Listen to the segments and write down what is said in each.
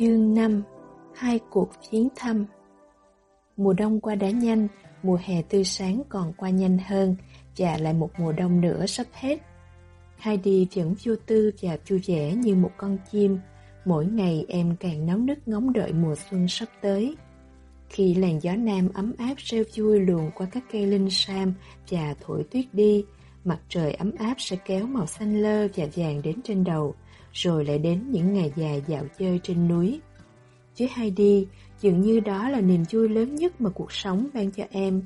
Chương 5 Hai cuộc chuyến thăm Mùa đông qua đã nhanh, mùa hè tươi sáng còn qua nhanh hơn và lại một mùa đông nữa sắp hết. Heidi vẫn vô tư và vui vẻ như một con chim. Mỗi ngày em càng nóng nức ngóng đợi mùa xuân sắp tới. Khi làn gió nam ấm áp rêu vui luồn qua các cây linh sam và thổi tuyết đi, mặt trời ấm áp sẽ kéo màu xanh lơ và vàng đến trên đầu, rồi lại đến những ngày dài dạo chơi trên núi. Với Heidi, dường như đó là niềm vui lớn nhất mà cuộc sống ban cho em.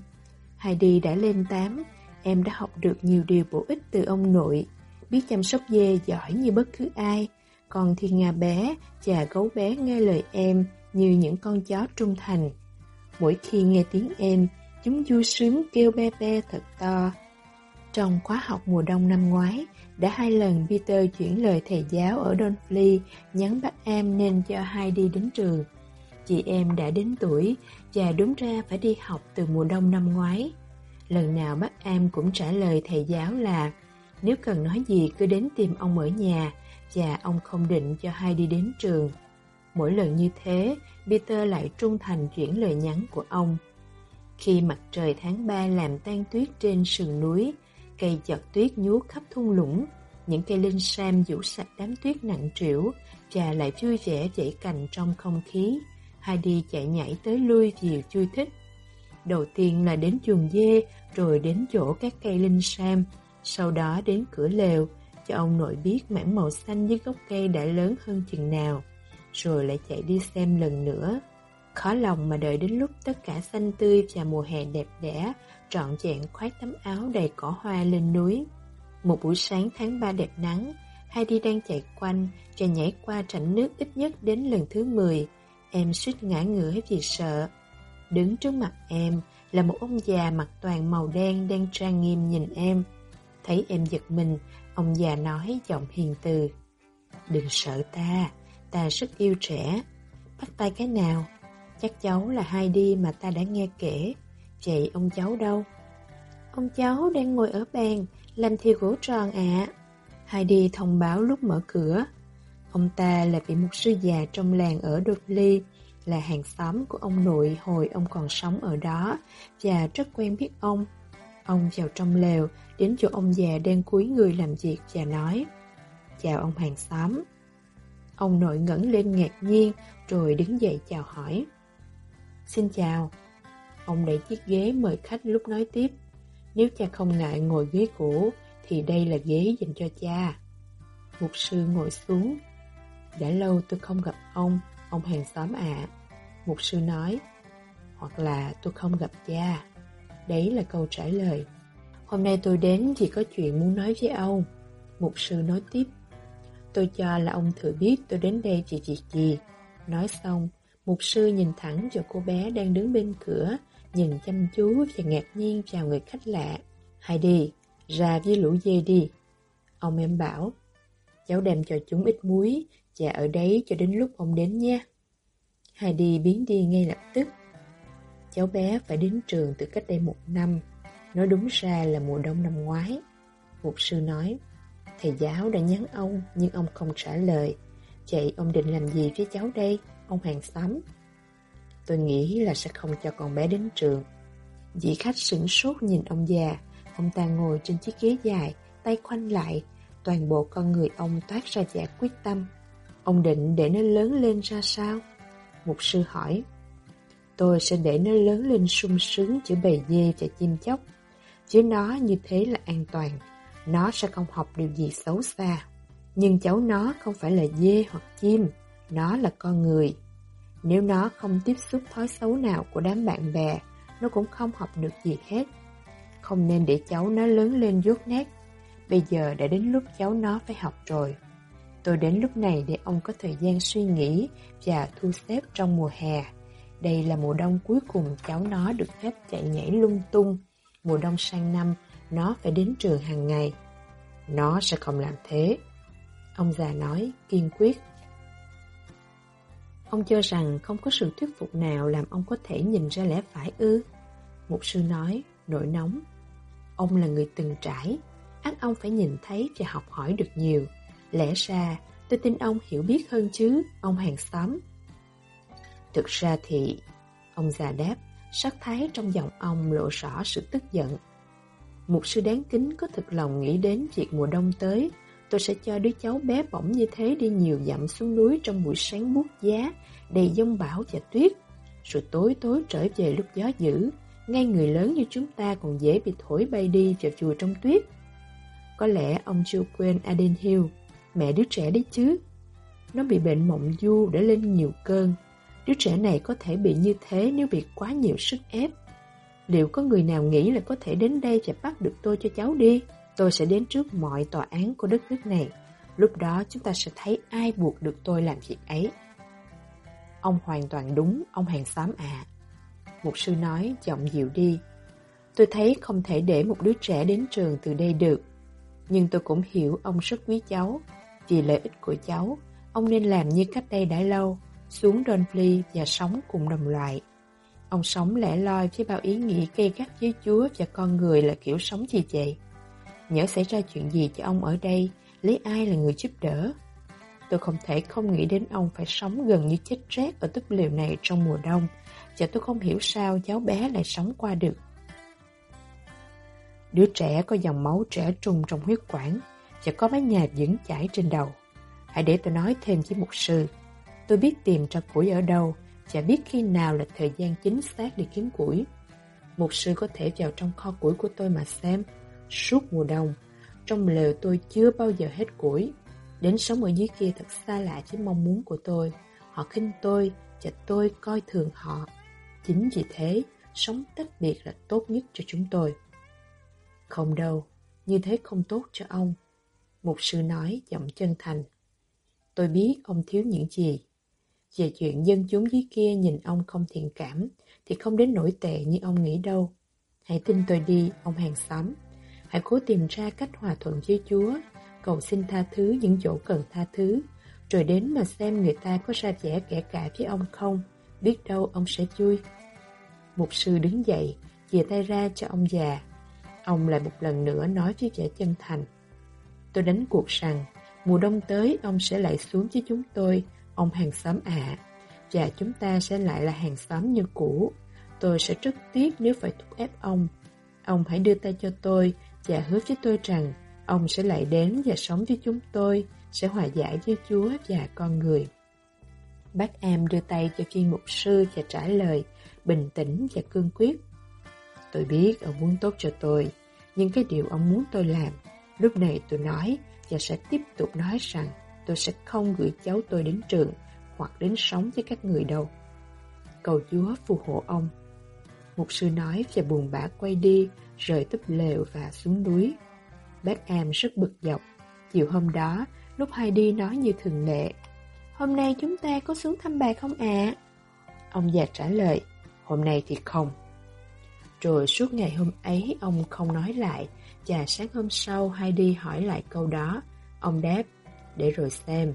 Heidi đã lên 8, em đã học được nhiều điều bổ ích từ ông nội, biết chăm sóc dê giỏi như bất cứ ai, còn thì ngà bé chà gấu bé nghe lời em như những con chó trung thành. Mỗi khi nghe tiếng em, chúng vui sướng kêu be be thật to. Trong khóa học mùa đông năm ngoái, đã hai lần Peter chuyển lời thầy giáo ở Donfley nhắn bắt em nên cho hai đi đến trường. Chị em đã đến tuổi và đúng ra phải đi học từ mùa đông năm ngoái. Lần nào bác em cũng trả lời thầy giáo là nếu cần nói gì cứ đến tìm ông ở nhà và ông không định cho hai đi đến trường. Mỗi lần như thế, Peter lại trung thành chuyển lời nhắn của ông. Khi mặt trời tháng 3 làm tan tuyết trên sườn núi, cây giọt tuyết nhú khắp thung lũng, những cây linh sam vũ sạch đám tuyết nặng trĩu và lại vui vẻ dãy cành trong không khí. Heidi chạy nhảy tới lui vì chui thích. Đầu tiên là đến chuồng dê, rồi đến chỗ các cây linh sam, sau đó đến cửa lều, cho ông nội biết mảng màu xanh dưới gốc cây đã lớn hơn chừng nào, rồi lại chạy đi xem lần nữa. Khó lòng mà đợi đến lúc tất cả xanh tươi và mùa hè đẹp đẽ, trọn vẹn khoác tấm áo đầy cỏ hoa lên núi. Một buổi sáng tháng 3 đẹp nắng, Heidi đang chạy quanh chạy nhảy qua rãnh nước ít nhất đến lần thứ 10. Em suýt ngã ngửa vì sợ. Đứng trước mặt em là một ông già mặc toàn màu đen đang trang nghiêm nhìn em. Thấy em giật mình, ông già nói giọng hiền từ. Đừng sợ ta, ta rất yêu trẻ. Bắt tay cái nào? Chắc cháu là Heidi mà ta đã nghe kể chị ông cháu đâu? Ông cháu đang ngồi ở bàn, làm thiêu gỗ tròn ạ. À. Heidi thông báo lúc mở cửa. Ông ta là vị mục sư già trong làng ở Dudley, là hàng xóm của ông nội hồi ông còn sống ở đó và rất quen biết ông. Ông vào trong lều, đến chỗ ông già đang cúi người làm việc và nói Chào ông hàng xóm. Ông nội ngẩng lên ngạc nhiên rồi đứng dậy chào hỏi. Xin chào. Ông đẩy chiếc ghế mời khách lúc nói tiếp. Nếu cha không ngại ngồi ghế cũ, thì đây là ghế dành cho cha. Mục sư ngồi xuống. Đã lâu tôi không gặp ông, ông hàng xóm ạ. Mục sư nói, hoặc là tôi không gặp cha. Đấy là câu trả lời. Hôm nay tôi đến vì có chuyện muốn nói với ông. Mục sư nói tiếp. Tôi cho là ông thừa biết tôi đến đây vì việc gì. Nói xong, mục sư nhìn thẳng vào cô bé đang đứng bên cửa, nhìn chăm chú và ngạc nhiên chào người khách lạ. Hãy đi, ra với lũ dê đi. Ông em bảo, cháu đem cho chúng ít muối chà ở đấy cho đến lúc ông đến nha. Heidi biến đi ngay lập tức. Cháu bé phải đến trường từ cách đây một năm, nói đúng ra là mùa đông năm ngoái. Mục sư nói, thầy giáo đã nhắn ông nhưng ông không trả lời. Vậy ông định làm gì với cháu đây, ông hàng xóm? Tôi nghĩ là sẽ không cho con bé đến trường. Vị khách sửng sốt nhìn ông già, ông ta ngồi trên chiếc ghế dài, tay khoanh lại, toàn bộ con người ông toát ra vẻ quyết tâm. Ông định để nó lớn lên ra sao? Mục sư hỏi. Tôi sẽ để nó lớn lên sung sướng giữa bầy dê và chim chóc. Chứ nó như thế là an toàn. Nó sẽ không học điều gì xấu xa. Nhưng cháu nó không phải là dê hoặc chim. Nó là con người. Nếu nó không tiếp xúc thói xấu nào của đám bạn bè, nó cũng không học được gì hết. Không nên để cháu nó lớn lên dốt nát. Bây giờ đã đến lúc cháu nó phải học rồi. Tôi đến lúc này để ông có thời gian suy nghĩ và thu xếp trong mùa hè. Đây là mùa đông cuối cùng cháu nó được phép chạy nhảy lung tung. Mùa đông sang năm, nó phải đến trường hàng ngày. Nó sẽ không làm thế. Ông già nói kiên quyết. Ông cho rằng không có sự thuyết phục nào làm ông có thể nhìn ra lẽ phải ư. Mục sư nói, nổi nóng. Ông là người từng trải, ác ông phải nhìn thấy và học hỏi được nhiều. Lẽ ra, tôi tin ông hiểu biết hơn chứ, ông hàng xóm. Thực ra thì... Ông già đáp, sắc thái trong giọng ông lộ rõ sự tức giận. Một sư đáng kính có thực lòng nghĩ đến việc mùa đông tới, tôi sẽ cho đứa cháu bé bỏng như thế đi nhiều dặm xuống núi trong buổi sáng buốt giá, đầy giông bão và tuyết. Rồi tối tối trở về lúc gió dữ, ngay người lớn như chúng ta còn dễ bị thổi bay đi vào chùa trong tuyết. Có lẽ ông chưa quên Aden Hill, mẹ đứa trẻ đấy chứ. Nó bị bệnh mộng du đã lên nhiều cơn. Đứa trẻ này có thể bị như thế nếu bị quá nhiều sức ép. Liệu có người nào nghĩ là có thể đến đây và bắt được tôi cho cháu đi? Tôi sẽ đến trước mọi tòa án của đất nước này. Lúc đó chúng ta sẽ thấy ai buộc được tôi làm việc ấy. Ông hoàn toàn đúng, ông hàng xóm ạ. À. Mục sư nói giọng dịu đi. Tôi thấy không thể để một đứa trẻ đến trường từ đây được. Nhưng tôi cũng hiểu ông rất quý cháu. Vì lợi ích của cháu, ông nên làm như cách đây đã lâu, xuống Donfley và sống cùng đồng loại. Ông sống lẻ loi với bao ý nghĩ gây gắt với Chúa và con người là kiểu sống gì vậy? Nhớ xảy ra chuyện gì cho ông ở đây, lấy ai là người giúp đỡ? Tôi không thể không nghĩ đến ông phải sống gần như chết rét ở túp liều này trong mùa đông, và tôi không hiểu sao cháu bé lại sống qua được. Đứa trẻ có dòng máu trẻ trung trong huyết quản và có mái nhà vững chãi trên đầu. Hãy để tôi nói thêm với mục sư. Tôi biết tìm ra củi ở đâu và biết khi nào là thời gian chính xác để kiếm củi. Mục sư có thể vào trong kho củi của tôi mà xem. Suốt mùa đông, trong lều tôi chưa bao giờ hết củi. Đến sống ở dưới kia thật xa lạ với mong muốn của tôi. Họ khinh tôi và tôi coi thường họ. Chính vì thế, sống tách biệt là tốt nhất cho chúng tôi. Không đâu, như thế không tốt cho ông. Mục sư nói giọng chân thành. Tôi biết ông thiếu những gì. Về chuyện dân chúng dưới kia nhìn ông không thiện cảm thì không đến nổi tệ như ông nghĩ đâu. Hãy tin tôi đi, ông hàng xóm. Hãy cố tìm ra cách hòa thuận với Chúa, cầu xin tha thứ những chỗ cần tha thứ, rồi đến mà xem người ta có ra vẻ kẻ cả với ông không, biết đâu ông sẽ vui. Mục sư đứng dậy, chìa tay ra cho ông già. Ông lại một lần nữa nói với vẻ chân thành. Tôi đánh cuộc rằng, mùa đông tới ông sẽ lại xuống với chúng tôi, ông hàng xóm ạ. và chúng ta sẽ lại là hàng xóm như cũ. Tôi sẽ rất tiếc nếu phải thúc ép ông. Ông hãy đưa tay cho tôi và hứa với tôi rằng ông sẽ lại đến và sống với chúng tôi, sẽ hòa giải với Chúa và con người. Bác em đưa tay cho viên mục sư và trả lời, bình tĩnh và cương quyết. Tôi biết ông muốn tốt cho tôi, nhưng cái điều ông muốn tôi làm, lúc này tôi nói và sẽ tiếp tục nói rằng tôi sẽ không gửi cháu tôi đến trường hoặc đến sống với các người đâu. Cầu Chúa phù hộ ông. Mục sư nói và buồn bã quay đi, rời túp lều và xuống núi. Bác Am rất bực dọc. Chiều hôm đó, lúc hai đi nói như thường lệ. Hôm nay chúng ta có xuống thăm bà không ạ? Ông già trả lời, hôm nay thì không. Rồi suốt ngày hôm ấy ông không nói lại, và sáng hôm sau hai đi hỏi lại câu đó. Ông đáp, để rồi xem.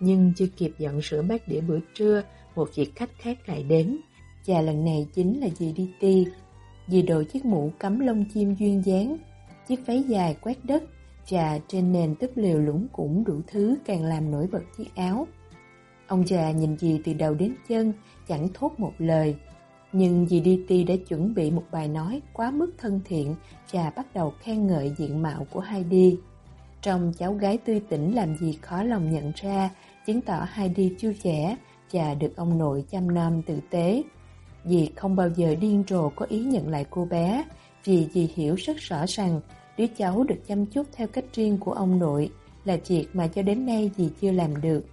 Nhưng chưa kịp dọn rửa bát đĩa bữa trưa, một vị khách khác lại đến chà lần này chính là dì đi ti. Dì đội chiếc mũ cắm lông chim duyên dáng, chiếc váy dài quét đất, và trên nền túp liều lũng củng đủ thứ càng làm nổi bật chiếc áo. Ông già nhìn dì từ đầu đến chân, chẳng thốt một lời. Nhưng dì ti đã chuẩn bị một bài nói quá mức thân thiện và bắt đầu khen ngợi diện mạo của Heidi. Trong cháu gái tươi tỉnh làm gì khó lòng nhận ra, chứng tỏ Heidi chưa trẻ và được ông nội chăm nom tử tế. Dì không bao giờ điên rồ có ý nhận lại cô bé, vì dì hiểu rất rõ rằng đứa cháu được chăm chút theo cách riêng của ông nội là việc mà cho đến nay dì chưa làm được.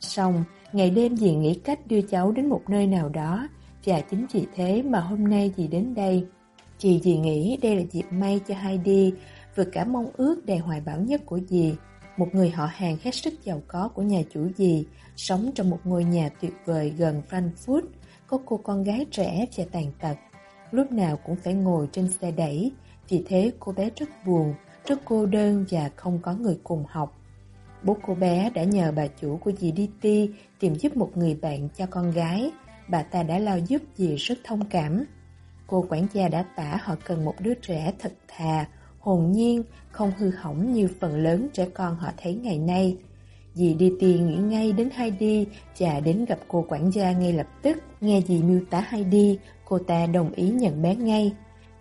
Xong, ngày đêm dì nghĩ cách đưa cháu đến một nơi nào đó, và chính vì thế mà hôm nay dì đến đây. Chị dì nghĩ đây là dịp may cho Heidi, vượt cả mong ước đầy hoài bão nhất của dì. Một người họ hàng hết sức giàu có của nhà chủ dì, sống trong một ngôi nhà tuyệt vời gần Frankfurt, có cô con gái trẻ và tàn tật. Lúc nào cũng phải ngồi trên xe đẩy, vì thế cô bé rất buồn, rất cô đơn và không có người cùng học. Bố cô bé đã nhờ bà chủ của dì Diti tìm giúp một người bạn cho con gái. Bà ta đã lo giúp dì rất thông cảm. Cô quản gia đã tả họ cần một đứa trẻ thật thà, hồn nhiên, không hư hỏng như phần lớn trẻ con họ thấy ngày nay. Dì đi Ti nghĩ ngay đến Heidi và đến gặp cô quản gia ngay lập tức. Nghe dì miêu tả Heidi, cô ta đồng ý nhận bé ngay.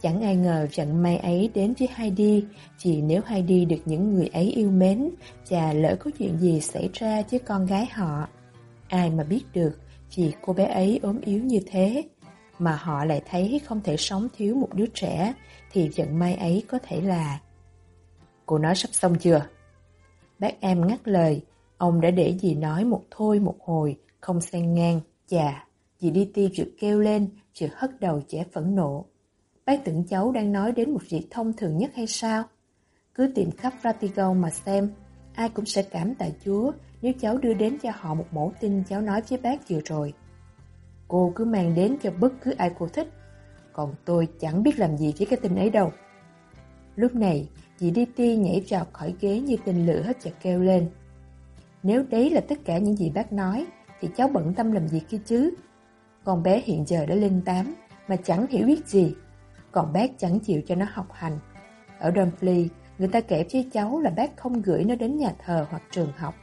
Chẳng ai ngờ trận may ấy đến với Heidi, chỉ nếu Heidi được những người ấy yêu mến, và lỡ có chuyện gì xảy ra với con gái họ. Ai mà biết được, chỉ cô bé ấy ốm yếu như thế, mà họ lại thấy không thể sống thiếu một đứa trẻ, thì trận may ấy có thể là... Cô nói sắp xong chưa? Bác em ngắt lời, ông đã để dì nói một thôi một hồi, không xen ngang. Chà, dì đi ti chợt kêu lên, chợt hất đầu trẻ phẫn nộ. Bác tưởng cháu đang nói đến một việc thông thường nhất hay sao? Cứ tìm khắp Ratigo mà xem, ai cũng sẽ cảm tạ Chúa nếu cháu đưa đến cho họ một mẫu tin cháu nói với bác vừa rồi. Cô cứ mang đến cho bất cứ ai cô thích, còn tôi chẳng biết làm gì với cái tin ấy đâu. Lúc này, dì đi ti nhảy vào khỏi ghế như tên lửa hết chợt kêu lên. Nếu đấy là tất cả những gì bác nói, thì cháu bận tâm làm gì kia chứ? Con bé hiện giờ đã lên 8, mà chẳng hiểu biết gì. Còn bác chẳng chịu cho nó học hành. Ở Dumfries, người ta kể với cháu là bác không gửi nó đến nhà thờ hoặc trường học.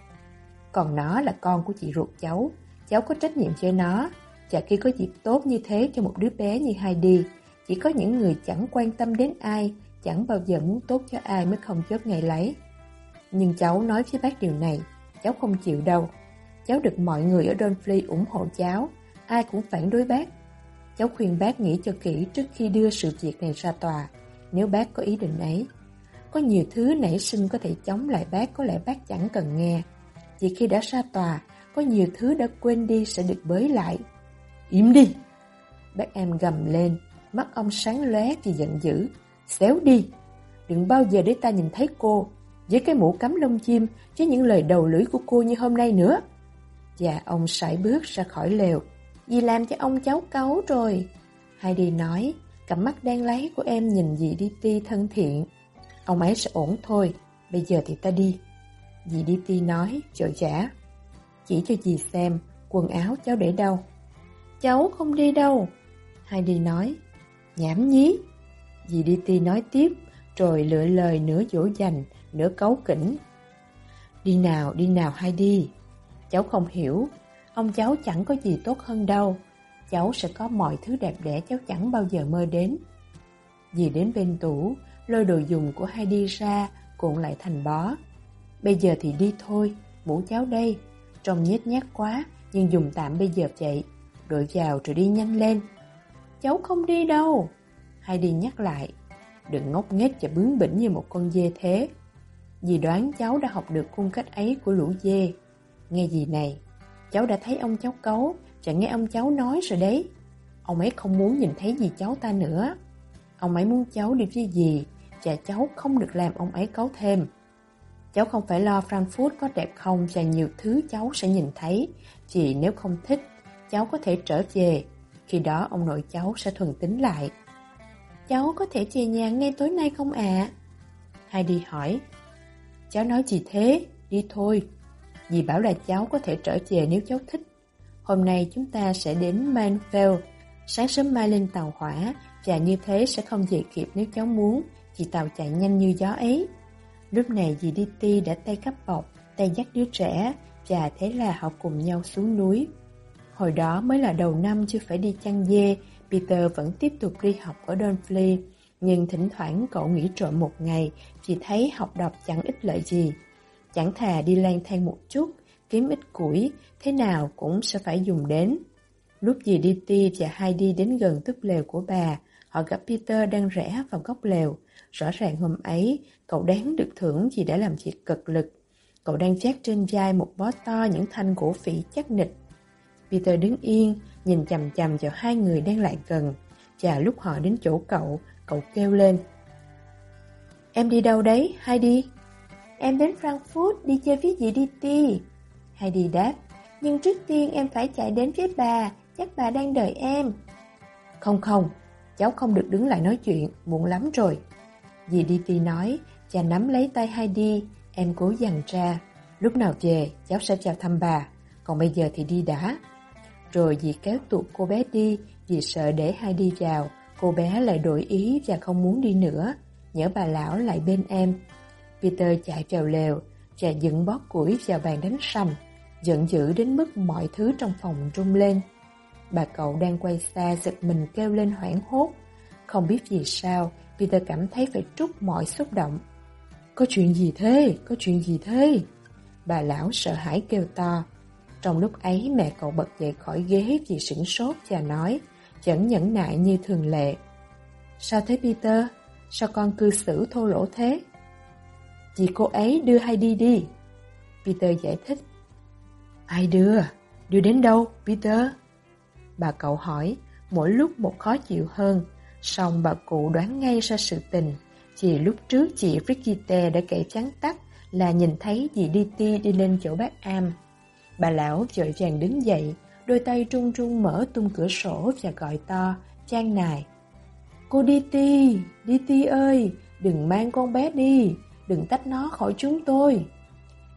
Còn nó là con của chị ruột cháu, cháu có trách nhiệm cho nó. Chả khi có dịp tốt như thế cho một đứa bé như Heidi, chỉ có những người chẳng quan tâm đến ai, chẳng bao giờ muốn tốt cho ai mới không chớp ngày lấy. Nhưng cháu nói với bác điều này, cháu không chịu đâu. Cháu được mọi người ở Donfley ủng hộ cháu, ai cũng phản đối bác. Cháu khuyên bác nghĩ cho kỹ trước khi đưa sự việc này ra tòa, nếu bác có ý định ấy. Có nhiều thứ nảy sinh có thể chống lại bác có lẽ bác chẳng cần nghe. Vì khi đã ra tòa, có nhiều thứ đã quên đi sẽ được bới lại. Im đi! Bác em gầm lên, mắt ông sáng lóe vì giận dữ. Xéo đi! Đừng bao giờ để ta nhìn thấy cô, với cái mũ cắm lông chim, với những lời đầu lưỡi của cô như hôm nay nữa. Và ông sải bước ra khỏi lều. Dì làm cho ông cháu cáu rồi. Heidi nói, cặp mắt đen lấy của em nhìn dì đi ti thân thiện. Ông ấy sẽ ổn thôi, bây giờ thì ta đi. Dì đi ti nói, chợ giả. Chỉ cho dì xem, quần áo cháu để đâu. Cháu không đi đâu. Heidi nói, nhảm nhí. Dì đi ti nói tiếp, rồi lựa lời nửa dỗ dành, nửa cấu kỉnh. Đi nào, đi nào hay đi Cháu không hiểu, ông cháu chẳng có gì tốt hơn đâu. Cháu sẽ có mọi thứ đẹp đẽ cháu chẳng bao giờ mơ đến. Dì đến bên tủ, lôi đồ dùng của Heidi ra, cuộn lại thành bó. Bây giờ thì đi thôi, mũ cháu đây. Trông nhét nhát quá, nhưng dùng tạm bây giờ vậy. Đội vào rồi đi nhanh lên. Cháu không đi đâu. Heidi nhắc lại. Đừng ngốc nghếch và bướng bỉnh như một con dê thế. Dì đoán cháu đã học được cung cách ấy của lũ dê. Nghe gì này, cháu đã thấy ông cháu cấu, chẳng nghe ông cháu nói rồi đấy. Ông ấy không muốn nhìn thấy gì cháu ta nữa. Ông ấy muốn cháu đi với dì, Chả cháu không được làm ông ấy cấu thêm. Cháu không phải lo Frankfurt có đẹp không và nhiều thứ cháu sẽ nhìn thấy. Chỉ nếu không thích, cháu có thể trở về. Khi đó ông nội cháu sẽ thuần tính lại. Cháu có thể về nhà ngay tối nay không ạ? À? Heidi hỏi. Cháu nói gì thế? Đi thôi. Dì bảo là cháu có thể trở về nếu cháu thích. Hôm nay chúng ta sẽ đến Manfeld. Sáng sớm mai lên tàu hỏa và như thế sẽ không về kịp nếu cháu muốn vì tàu chạy nhanh như gió ấy. Lúc này dì Ditty đã tay cắp bọc, tay dắt đứa trẻ và thế là họ cùng nhau xuống núi. Hồi đó mới là đầu năm chưa phải đi chăn dê, Peter vẫn tiếp tục đi học ở Donfley, nhưng thỉnh thoảng cậu nghỉ trộm một ngày thì thấy học đọc chẳng ích lợi gì. Chẳng thà đi lang thang một chút, kiếm ít củi, thế nào cũng sẽ phải dùng đến. Lúc dì Ditty và Heidi đến gần túp lều của bà, họ gặp Peter đang rẽ vào góc lều. Rõ ràng hôm ấy, cậu đáng được thưởng vì đã làm việc cực lực. Cậu đang chát trên vai một bó to những thanh gỗ phỉ chắc nịch. Peter đứng yên, nhìn chầm chầm vào hai người đang lại gần. Và lúc họ đến chỗ cậu, cậu kêu lên. Em đi đâu đấy, Heidi? Em đến Frankfurt đi chơi với dì Ditty. Heidi đáp. Nhưng trước tiên em phải chạy đến với bà, chắc bà đang đợi em. Không không, cháu không được đứng lại nói chuyện, muộn lắm rồi. Dì Ditty nói, cha nắm lấy tay Heidi, em cố dằn ra. Lúc nào về, cháu sẽ chào thăm bà, còn bây giờ thì đi đã. Rồi dì kéo tụt cô bé đi, dì sợ để Heidi vào, cô bé lại đổi ý và không muốn đi nữa. Nhớ bà lão lại bên em. Peter chạy trèo lều, chạy dựng bóp củi vào bàn đánh sầm, giận dữ đến mức mọi thứ trong phòng rung lên. Bà cậu đang quay xa giật mình kêu lên hoảng hốt. Không biết vì sao, Peter cảm thấy phải trút mọi xúc động. Có chuyện gì thế? Có chuyện gì thế? Bà lão sợ hãi kêu to. Trong lúc ấy mẹ cậu bật dậy khỏi ghế vì sửng sốt và nói, chẳng nhẫn nại như thường lệ. Sao thế Peter? Sao con cư xử thô lỗ thế? Vì cô ấy đưa hay đi đi. Peter giải thích. Ai đưa? Đưa đến đâu, Peter? Bà cậu hỏi, mỗi lúc một khó chịu hơn. Xong bà cụ đoán ngay ra sự tình. Chỉ lúc trước chị Brigitte đã kể chắn tắt là nhìn thấy dì Diti đi lên chỗ bác Am. Bà lão vội vàng đứng dậy, đôi tay trung trung mở tung cửa sổ và gọi to, trang nài. Cô Diti, Diti ơi, đừng mang con bé đi, đừng tách nó khỏi chúng tôi.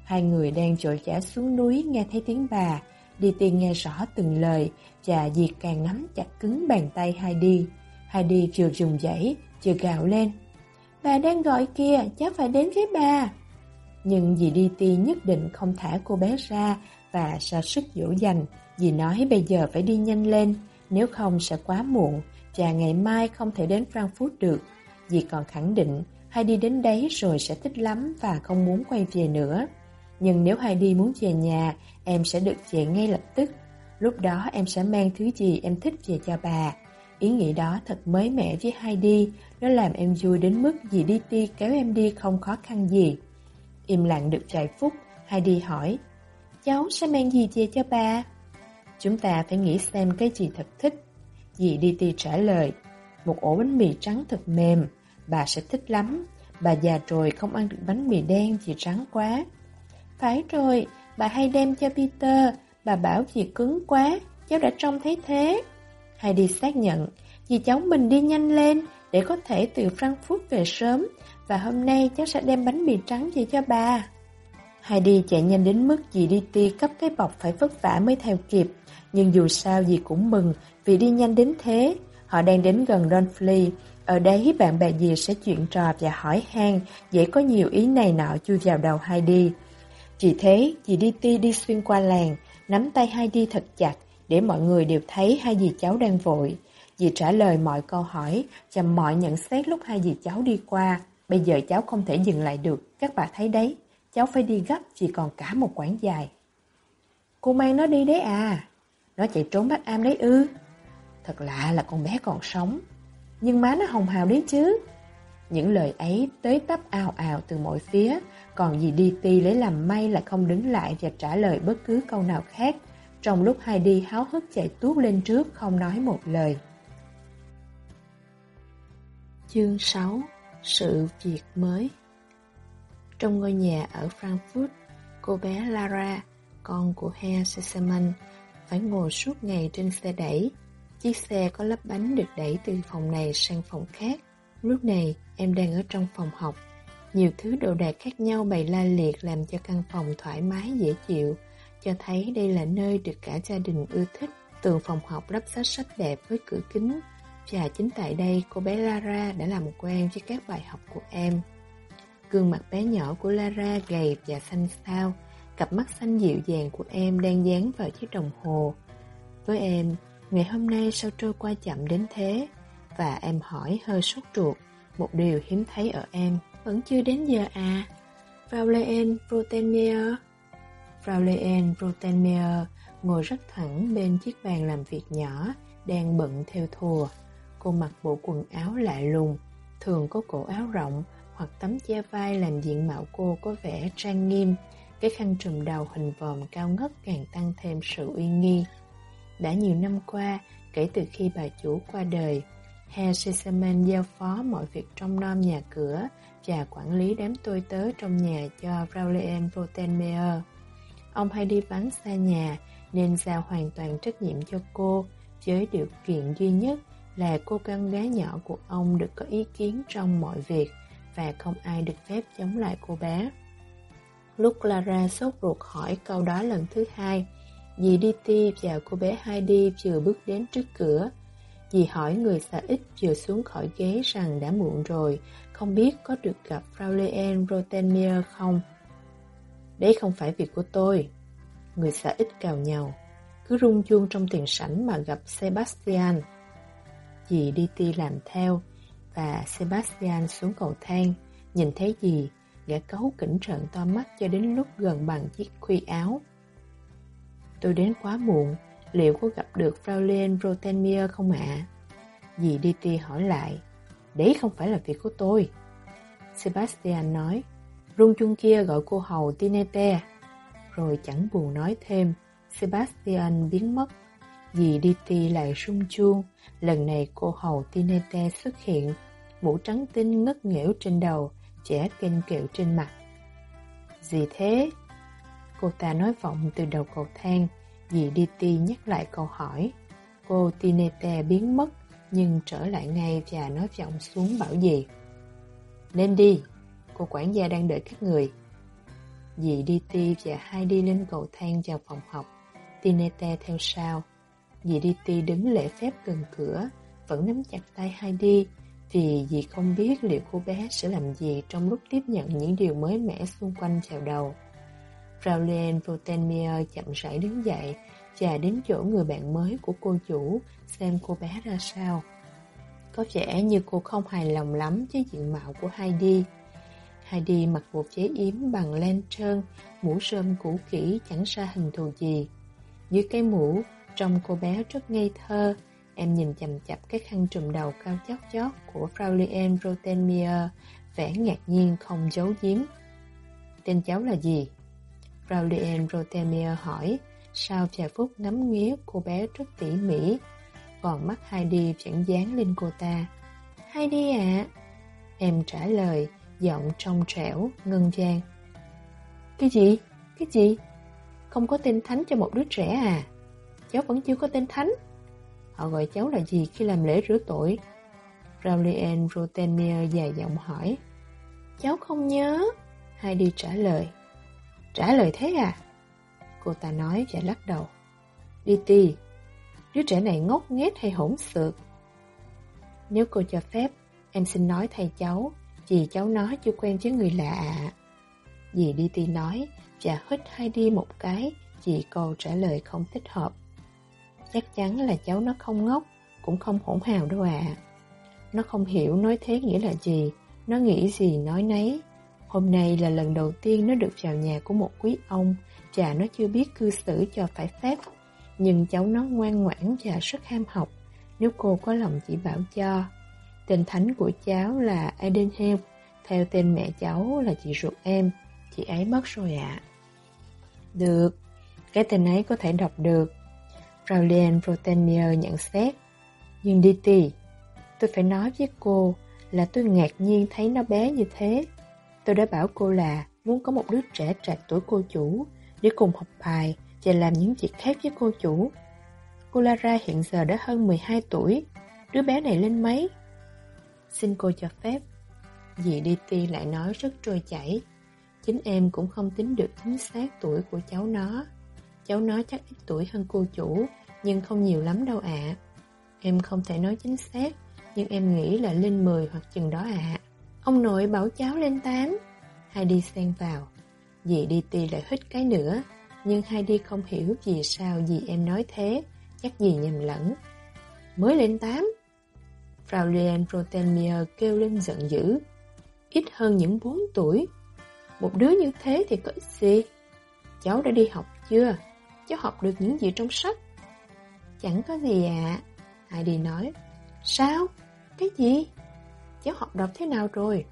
Hai người đang trội trả xuống núi nghe thấy tiếng bà, Diti nghe rõ từng lời chà diệt càng nắm chặt cứng bàn tay Heidi. Heidi chưa dùng dãy, chưa gào lên. Bà đang gọi kìa, cháu phải đến với bà. Nhưng dì Diti nhất định không thả cô bé ra và ra sức dỗ dành. Dì nói bây giờ phải đi nhanh lên, nếu không sẽ quá muộn chà ngày mai không thể đến Frankfurt được. Dì còn khẳng định hai đi đến đấy rồi sẽ thích lắm và không muốn quay về nữa. Nhưng nếu Heidi muốn về nhà, em sẽ được về ngay lập tức. Lúc đó em sẽ mang thứ gì em thích về cho bà. Ý nghĩ đó thật mới mẻ với Heidi, nó làm em vui đến mức dì đi ti kéo em đi không khó khăn gì. Im lặng được vài phút, Heidi hỏi, cháu sẽ mang gì về cho bà? Chúng ta phải nghĩ xem cái gì thật thích. Dì đi ti trả lời, một ổ bánh mì trắng thật mềm, bà sẽ thích lắm. Bà già rồi không ăn được bánh mì đen vì trắng quá. Phải rồi, bà hay đem cho Peter, bà bảo dì cứng quá, cháu đã trông thấy thế. Heidi xác nhận, vì cháu mình đi nhanh lên để có thể từ Frankfurt về sớm và hôm nay cháu sẽ đem bánh mì trắng về cho bà. Heidi chạy nhanh đến mức dì đi ti cấp cái bọc phải vất vả mới theo kịp, nhưng dù sao dì cũng mừng vì đi nhanh đến thế. Họ đang đến gần Donfley, ở đấy bạn bè dì sẽ chuyện trò và hỏi han, dễ có nhiều ý này nọ chui vào đầu Heidi. Chỉ thế, dì đi ti đi xuyên qua làng, nắm tay Heidi thật chặt để mọi người đều thấy hai dì cháu đang vội. Dì trả lời mọi câu hỏi và mọi nhận xét lúc hai dì cháu đi qua. Bây giờ cháu không thể dừng lại được, các bà thấy đấy. Cháu phải đi gấp chỉ còn cả một quãng dài. Cô mang nó đi đấy à? Nó chạy trốn bác am đấy ư? Thật lạ là con bé còn sống. Nhưng má nó hồng hào đấy chứ. Những lời ấy tới tấp ào ào từ mọi phía, còn gì đi ti lấy làm may là không đứng lại và trả lời bất cứ câu nào khác. Trong lúc hai đi háo hức chạy tuốt lên trước không nói một lời. Chương 6 Sự việc mới Trong ngôi nhà ở Frankfurt, cô bé Lara, con của Herr Sesemann, phải ngồi suốt ngày trên xe đẩy. Chiếc xe có lắp bánh được đẩy từ phòng này sang phòng khác. Lúc này, em đang ở trong phòng học. Nhiều thứ đồ đạc khác nhau bày la liệt làm cho căn phòng thoải mái dễ chịu, cho thấy đây là nơi được cả gia đình ưa thích. Tường phòng học lắp sách sách đẹp với cửa kính, và chính tại đây cô bé Lara đã làm quen với các bài học của em. Gương mặt bé nhỏ của Lara gầy và xanh xao, cặp mắt xanh dịu dàng của em đang dán vào chiếc đồng hồ. Với em, ngày hôm nay sao trôi qua chậm đến thế? Và em hỏi hơi sốt ruột, một điều hiếm thấy ở em, vẫn chưa đến giờ à? Frau Leyen fraulein Frau ngồi rất thẳng bên chiếc bàn làm việc nhỏ, đang bận theo thùa. Cô mặc bộ quần áo lạ lùng, thường có cổ áo rộng hoặc tấm che vai làm diện mạo cô có vẻ trang nghiêm. Cái khăn trùm đầu hình vòm cao ngất càng tăng thêm sự uy nghi. Đã nhiều năm qua, kể từ khi bà chủ qua đời, Herr Sesemann giao phó mọi việc trong nom nhà cửa và quản lý đám tôi tớ trong nhà cho Fraulein Rottenmeier. Ông hay đi vắng xa nhà nên giao hoàn toàn trách nhiệm cho cô với điều kiện duy nhất là cô con gái nhỏ của ông được có ý kiến trong mọi việc và không ai được phép chống lại cô bé. Lúc Clara sốt ruột hỏi câu đó lần thứ hai, dì Diti và cô bé Heidi vừa bước đến trước cửa. Dì hỏi người xã ít vừa xuống khỏi ghế rằng đã muộn rồi, không biết có được gặp Frau Leyen không. Đấy không phải việc của tôi. Người xã ít cào nhau, cứ rung chuông trong tiền sảnh mà gặp Sebastian. Dì đi ti làm theo, và Sebastian xuống cầu thang, nhìn thấy gì, gã cấu kỉnh trợn to mắt cho đến lúc gần bằng chiếc khuy áo. Tôi đến quá muộn, liệu có gặp được Fraulein Rotenmier không ạ? Dì đi hỏi lại, đấy không phải là việc của tôi. Sebastian nói, rung chuông kia gọi cô hầu Tinete. Rồi chẳng buồn nói thêm, Sebastian biến mất. Dì Diti lại rung chuông, lần này cô hầu Tinete xuất hiện, mũ trắng tinh ngất nghẽo trên đầu, trẻ kinh kẹo trên mặt. Gì thế? Cô ta nói vọng từ đầu cầu thang, dì Diti nhắc lại câu hỏi. Cô Tinete biến mất, nhưng trở lại ngay và nói giọng xuống bảo dì. Lên đi, cô quản gia đang đợi các người. Dì đi ti và hai đi lên cầu thang vào phòng học. Tinete theo sau. Dì đi ti đứng lễ phép gần cửa, vẫn nắm chặt tay hai vì dì không biết liệu cô bé sẽ làm gì trong lúc tiếp nhận những điều mới mẻ xung quanh chào đầu. Fraulein Votenmier chậm rãi đứng dậy và đến chỗ người bạn mới của cô chủ xem cô bé ra sao. Có vẻ như cô không hài lòng lắm với diện mạo của Heidi. Heidi mặc một chế yếm bằng len trơn, mũ rơm cũ kỹ chẳng ra hình thù gì. Dưới cái mũ, trông cô bé rất ngây thơ. Em nhìn chầm chập cái khăn trùm đầu cao chót chót của Fraulein Rotenmier, vẻ ngạc nhiên không giấu giếm. Tên cháu là gì? Fraulein Rotenmier hỏi, sau vài phút ngắm nghía cô bé rất tỉ mỉ. Còn mắt Heidi vẫn dán lên cô ta. Heidi ạ. Em trả lời, giọng trong trẻo, ngân vang. Cái gì? Cái gì? Không có tên thánh cho một đứa trẻ à? Cháu vẫn chưa có tên thánh. Họ gọi cháu là gì khi làm lễ rửa tội? Raulien Rotenmier dài giọng hỏi. Cháu không nhớ. Heidi trả lời. Trả lời thế à? Cô ta nói và lắc đầu. Đi ti, đứa trẻ này ngốc nghếch hay hỗn xược? Nếu cô cho phép, em xin nói thay cháu, vì cháu nó chưa quen với người lạ ạ. Dì đi ti nói và hít hai đi một cái vì câu trả lời không thích hợp. Chắc chắn là cháu nó không ngốc, cũng không hỗn hào đâu ạ. Nó không hiểu nói thế nghĩa là gì, nó nghĩ gì nói nấy. Hôm nay là lần đầu tiên nó được vào nhà của một quý ông Chà nó chưa biết cư xử cho phải phép. Nhưng cháu nó ngoan ngoãn và rất ham học, nếu cô có lòng chỉ bảo cho. Tên thánh của cháu là Edenhelm, theo tên mẹ cháu là chị ruột em, chị ấy mất rồi ạ. Được, cái tên ấy có thể đọc được. Raulian Protenier nhận xét. Nhưng Diti, tôi phải nói với cô là tôi ngạc nhiên thấy nó bé như thế. Tôi đã bảo cô là muốn có một đứa trẻ trạc tuổi cô chủ để cùng học bài và làm những việc khác với cô chủ. Cô Lara hiện giờ đã hơn 12 tuổi, đứa bé này lên mấy? Xin cô cho phép. Dì DT lại nói rất trôi chảy. Chính em cũng không tính được chính xác tuổi của cháu nó. Cháu nó chắc ít tuổi hơn cô chủ, nhưng không nhiều lắm đâu ạ. Em không thể nói chính xác, nhưng em nghĩ là lên 10 hoặc chừng đó ạ. Ông nội bảo cháu lên 8. Heidi xen vào. Dì đi ti lại hít cái nữa, nhưng Heidi không hiểu vì sao dì em nói thế, chắc dì nhầm lẫn. Mới lên 8. Fraulein Rotenmier kêu lên giận dữ. Ít hơn những 4 tuổi. Một đứa như thế thì có ích gì? Cháu đã đi học chưa? Cháu học được những gì trong sách? Chẳng có gì ạ. À. Heidi nói. Sao? Cái gì? Cháu học đọc thế nào rồi?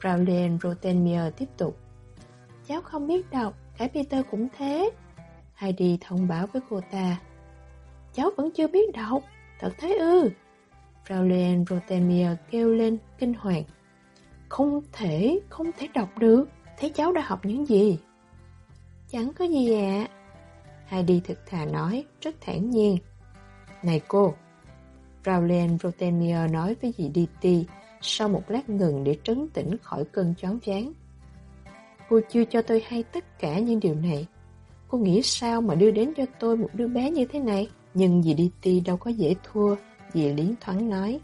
Fraulein Rotenmier tiếp tục. Cháu không biết đọc, cả Peter cũng thế. Heidi thông báo với cô ta. Cháu vẫn chưa biết đọc, thật thế ư? Fraulein Rotemir kêu lên kinh hoàng. Không thể, không thể đọc được. Thế cháu đã học những gì? Chẳng có gì ạ. À. Heidi thực thà nói, rất thản nhiên. Này cô, Fraulein rotemier nói với dì DT sau một lát ngừng để trấn tĩnh khỏi cơn chóng váng. Cô chưa cho tôi hay tất cả những điều này. Cô nghĩ sao mà đưa đến cho tôi một đứa bé như thế này? Nhưng dì DT đâu có dễ thua Dì liến thoáng nói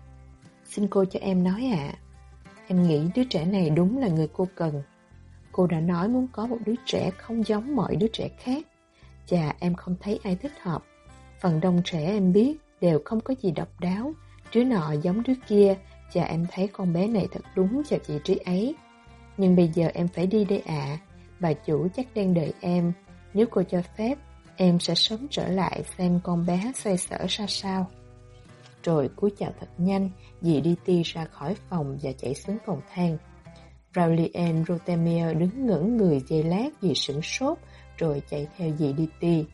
Xin cô cho em nói ạ Em nghĩ đứa trẻ này đúng là người cô cần Cô đã nói muốn có một đứa trẻ không giống mọi đứa trẻ khác. Chà, em không thấy ai thích hợp. Phần đông trẻ em biết đều không có gì độc đáo. Đứa nọ giống đứa kia, chà em thấy con bé này thật đúng cho vị trí ấy. Nhưng bây giờ em phải đi đây ạ. Bà chủ chắc đang đợi em. Nếu cô cho phép, em sẽ sớm trở lại xem con bé xoay sở ra sao. Rồi cúi chào thật nhanh, dì đi ti ra khỏi phòng và chạy xuống cầu thang. Raulien Rotemier đứng ngẩn người dây lát vì sửng sốt, rồi chạy theo dì đi ti.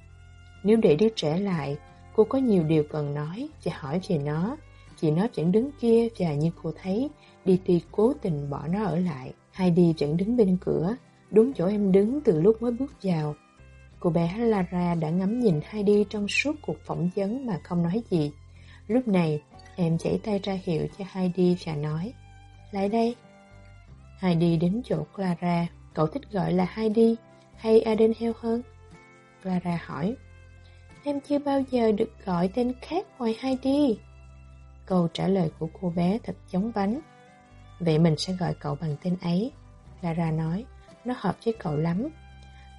Nếu để đứa trẻ lại, cô có nhiều điều cần nói chị hỏi về nó. Chị nó vẫn đứng kia và như cô thấy, đi ti cố tình bỏ nó ở lại. Heidi vẫn đứng bên cửa, đúng chỗ em đứng từ lúc mới bước vào. Cô bé Lara đã ngắm nhìn Heidi trong suốt cuộc phỏng vấn mà không nói gì. Lúc này, em chảy tay ra hiệu cho Heidi và nói Lại đây. Heidi đến chỗ Clara, cậu thích gọi là Heidi hay Adenhel hơn? Clara hỏi Em chưa bao giờ được gọi tên khác ngoài Heidi. Câu trả lời của cô bé thật giống bánh. Vậy mình sẽ gọi cậu bằng tên ấy. Clara nói, nó hợp với cậu lắm.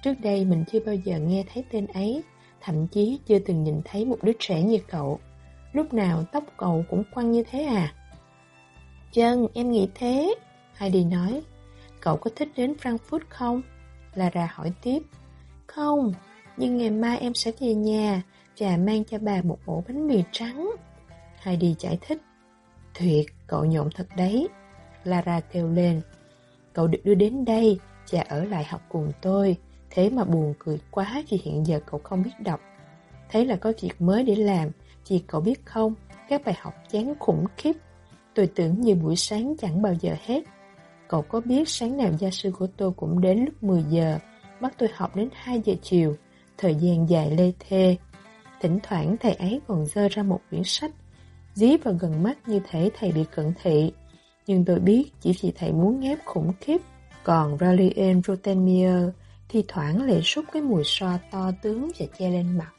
Trước đây mình chưa bao giờ nghe thấy tên ấy, thậm chí chưa từng nhìn thấy một đứa trẻ như cậu. Lúc nào tóc cậu cũng quăng như thế à? Chân, em nghĩ thế. Heidi nói, cậu có thích đến Frankfurt không? Lara hỏi tiếp. Không, nhưng ngày mai em sẽ về nhà và mang cho bà một ổ bánh mì trắng. Heidi giải thích. Thuyệt, cậu nhộn thật đấy. Lara kêu lên. Cậu được đưa đến đây và ở lại học cùng tôi. Thế mà buồn cười quá vì hiện giờ cậu không biết đọc. Thấy là có việc mới để làm vì cậu biết không, các bài học chán khủng khiếp. Tôi tưởng như buổi sáng chẳng bao giờ hết. Cậu có biết sáng nào gia sư của tôi cũng đến lúc 10 giờ, bắt tôi học đến 2 giờ chiều, thời gian dài lê thê. Thỉnh thoảng thầy ấy còn dơ ra một quyển sách, dí vào gần mắt như thể thầy bị cận thị. Nhưng tôi biết chỉ vì thầy muốn ngáp khủng khiếp. Còn Ralien rotemier thì thoảng lại súc cái mùi xoa to tướng và che lên mặt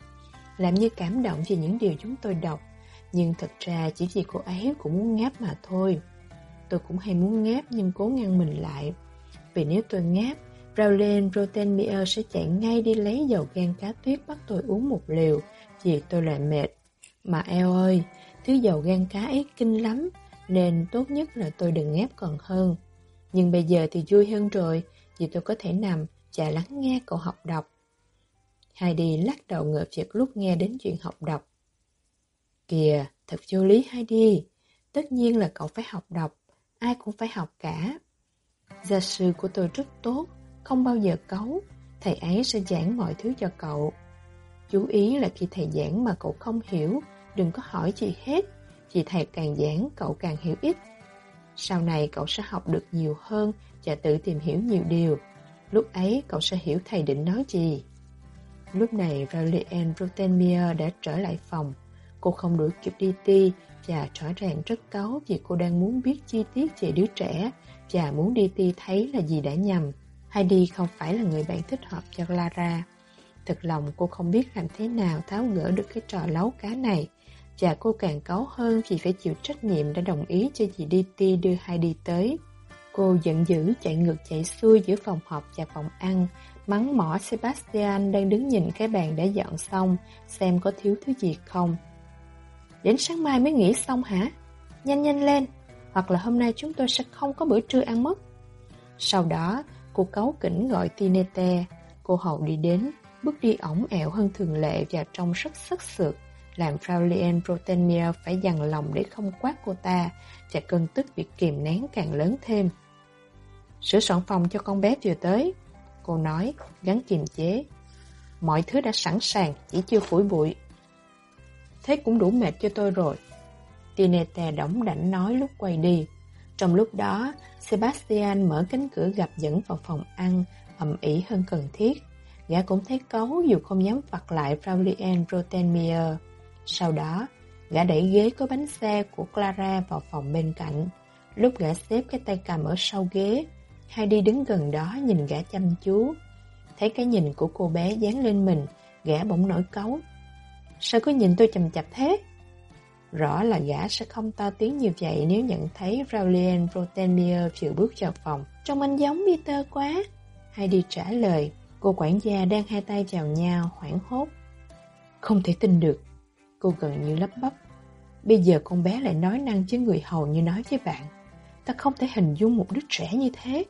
làm như cảm động vì những điều chúng tôi đọc. Nhưng thật ra chỉ vì cô ấy cũng muốn ngáp mà thôi. Tôi cũng hay muốn ngáp nhưng cố ngăn mình lại. Vì nếu tôi ngáp, Rowland Rotenmier sẽ chạy ngay đi lấy dầu gan cá tuyết bắt tôi uống một liều, vì tôi lại mệt. Mà eo ơi, thứ dầu gan cá ấy kinh lắm, nên tốt nhất là tôi đừng ngáp còn hơn. Nhưng bây giờ thì vui hơn rồi, vì tôi có thể nằm và lắng nghe cậu học đọc. Heidi lắc đầu ngợp việc lúc nghe đến chuyện học đọc. Kìa, thật vô lý Heidi. Tất nhiên là cậu phải học đọc, ai cũng phải học cả. Gia sư của tôi rất tốt, không bao giờ cấu. Thầy ấy sẽ giảng mọi thứ cho cậu. Chú ý là khi thầy giảng mà cậu không hiểu, đừng có hỏi gì hết. Vì thầy càng giảng, cậu càng hiểu ít. Sau này cậu sẽ học được nhiều hơn và tự tìm hiểu nhiều điều. Lúc ấy cậu sẽ hiểu thầy định nói gì. Lúc này Raulien Rotenmier đã trở lại phòng. Cô không đuổi kịp đi ti và rõ ràng rất cáu vì cô đang muốn biết chi tiết về đứa trẻ và muốn đi ti thấy là gì đã nhầm. Heidi không phải là người bạn thích hợp cho Clara. Thực lòng cô không biết làm thế nào tháo gỡ được cái trò lấu cá này và cô càng cáu hơn vì phải chịu trách nhiệm đã đồng ý cho dì ti đưa Heidi tới. Cô giận dữ chạy ngược chạy xuôi giữa phòng họp và phòng ăn mắng mỏ Sebastian đang đứng nhìn cái bàn đã dọn xong, xem có thiếu thứ gì không. Đến sáng mai mới nghỉ xong hả? Nhanh nhanh lên, hoặc là hôm nay chúng tôi sẽ không có bữa trưa ăn mất. Sau đó, cô cáu kỉnh gọi Tinete, cô hầu đi đến, bước đi ổng ẹo hơn thường lệ và trông rất sức sượt, làm Fraulein Protenia phải dằn lòng để không quát cô ta, và cơn tức bị kìm nén càng lớn thêm. Sửa soạn phòng cho con bé vừa tới, Cô nói, gắn kiềm chế. Mọi thứ đã sẵn sàng, chỉ chưa phủi bụi. Thế cũng đủ mệt cho tôi rồi. Tinete đóng đảnh nói lúc quay đi. Trong lúc đó, Sebastian mở cánh cửa gặp dẫn vào phòng ăn, ầm ĩ hơn cần thiết. Gã cũng thấy cấu dù không dám vặt lại Fraulien Rotenmier. Sau đó, gã đẩy ghế có bánh xe của Clara vào phòng bên cạnh. Lúc gã xếp cái tay cầm ở sau ghế, Heidi đứng gần đó nhìn gã chăm chú. Thấy cái nhìn của cô bé dán lên mình, gã bỗng nổi cáu. Sao cứ nhìn tôi chầm chập thế? Rõ là gã sẽ không to tiếng như vậy nếu nhận thấy Raulien Rotenier chịu bước vào phòng. Trông anh giống Peter quá. Heidi trả lời, cô quản gia đang hai tay vào nhau, hoảng hốt. Không thể tin được, cô gần như lắp bắp. Bây giờ con bé lại nói năng với người hầu như nói với bạn. Ta không thể hình dung một đứa trẻ như thế.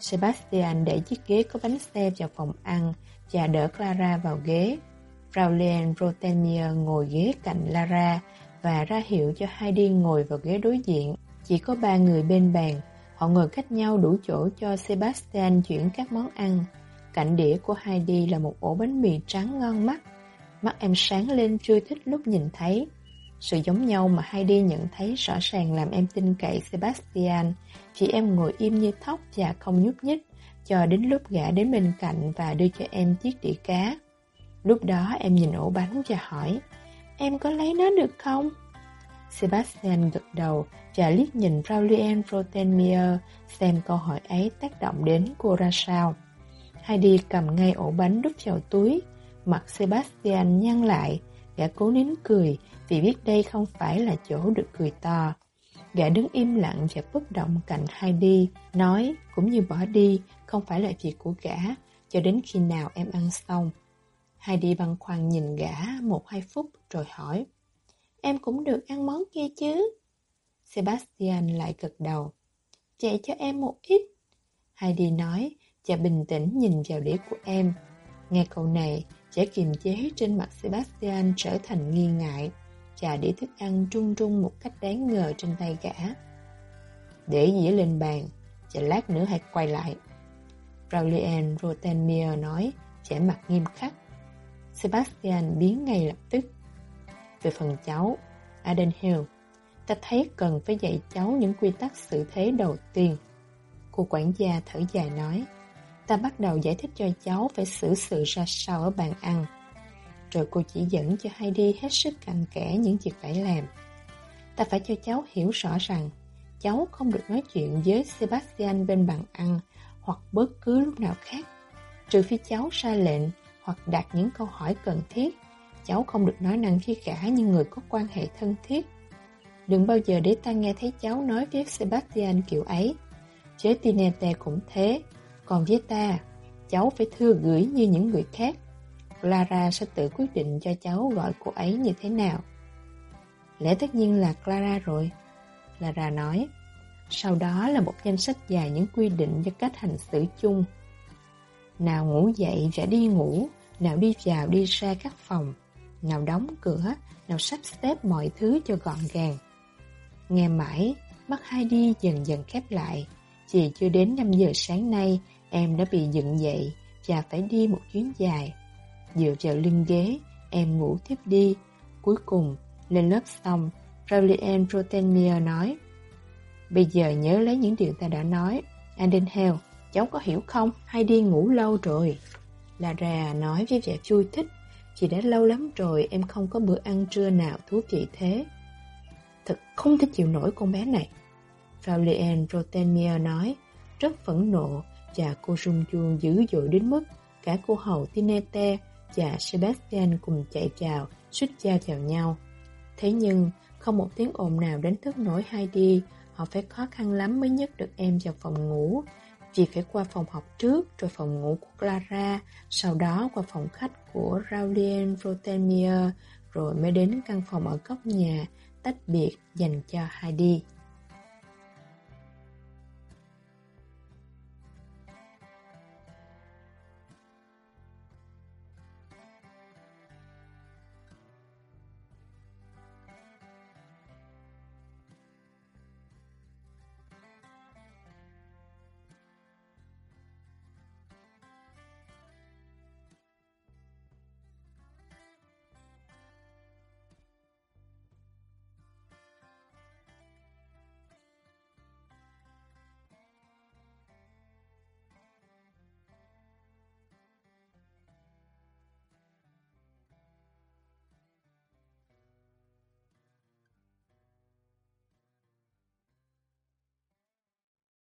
Sebastian để chiếc ghế có bánh xe vào phòng ăn và đỡ Clara vào ghế. Raulian Rotenier ngồi ghế cạnh Lara và ra hiệu cho Heidi ngồi vào ghế đối diện. Chỉ có ba người bên bàn, họ ngồi cách nhau đủ chỗ cho Sebastian chuyển các món ăn. Cạnh đĩa của Heidi là một ổ bánh mì trắng ngon mắt. Mắt em sáng lên chưa thích lúc nhìn thấy. Sự giống nhau mà Heidi nhận thấy rõ ràng làm em tin cậy Sebastian Chị em ngồi im như thóc và không nhúc nhích Cho đến lúc gã đến bên cạnh và đưa cho em chiếc đĩa cá Lúc đó em nhìn ổ bánh và hỏi Em có lấy nó được không? Sebastian gật đầu và liếc nhìn Raulien Rottenmeier xem câu hỏi ấy tác động đến cô ra sao. Heidi cầm ngay ổ bánh đút vào túi, mặt Sebastian nhăn lại, gã cố nín cười vì biết đây không phải là chỗ được cười to. Gã đứng im lặng và bất động cạnh Heidi, nói cũng như bỏ đi, không phải là việc của gã, cho đến khi nào em ăn xong. Heidi băn khoăn nhìn gã một hai phút rồi hỏi, em cũng được ăn món kia chứ? Sebastian lại gật đầu, chạy cho em một ít. Heidi nói, và bình tĩnh nhìn vào đĩa của em. Nghe câu này, trẻ kiềm chế trên mặt Sebastian trở thành nghi ngại trà đĩa thức ăn trung trung một cách đáng ngờ trên tay gã. Để dĩa lên bàn, và lát nữa hãy quay lại. Raulien Rotenmier nói, trẻ mặt nghiêm khắc. Sebastian biến ngay lập tức. Về phần cháu, Adenhill, ta thấy cần phải dạy cháu những quy tắc xử thế đầu tiên. Cô quản gia thở dài nói, ta bắt đầu giải thích cho cháu phải xử sự ra sao ở bàn ăn. Rồi cô chỉ dẫn cho Heidi hết sức cặn kẽ những việc phải làm. Ta phải cho cháu hiểu rõ rằng cháu không được nói chuyện với Sebastian bên bàn ăn hoặc bất cứ lúc nào khác. Trừ phi cháu ra lệnh hoặc đặt những câu hỏi cần thiết, cháu không được nói năng khi cả như người có quan hệ thân thiết. Đừng bao giờ để ta nghe thấy cháu nói với Sebastian kiểu ấy. Chế Tinete cũng thế, còn với ta, cháu phải thưa gửi như những người khác. Clara sẽ tự quyết định cho cháu gọi cô ấy như thế nào. Lẽ tất nhiên là Clara rồi, Clara nói. Sau đó là một danh sách dài những quy định cho cách hành xử chung. Nào ngủ dậy và đi ngủ, nào đi vào đi ra các phòng, nào đóng cửa, nào sắp xếp mọi thứ cho gọn gàng. Nghe mãi, mắt Heidi dần dần khép lại. Chỉ chưa đến 5 giờ sáng nay, em đã bị dựng dậy và phải đi một chuyến dài. Dựa vào lưng ghế, em ngủ tiếp đi. Cuối cùng, lên lớp xong, Raulien Protenier nói Bây giờ nhớ lấy những điều ta đã nói. Andenhel, cháu có hiểu không? Hay đi ngủ lâu rồi? Lara nói với vẻ vui thích. Chị đã lâu lắm rồi em không có bữa ăn trưa nào thú vị thế. Thật không thể chịu nổi con bé này. Raulien Rotemir nói, rất phẫn nộ và cô rung chuông dữ dội đến mức cả cô hầu Tinete và Sebastian cùng chạy vào, suýt cha vào nhau. Thế nhưng, không một tiếng ồn nào đánh thức nổi Heidi, họ phải khó khăn lắm mới nhấc được em vào phòng ngủ. Vì phải qua phòng học trước, rồi phòng ngủ của Clara, sau đó qua phòng khách của Raulien Rotemier, rồi mới đến căn phòng ở góc nhà, tách biệt dành cho Heidi.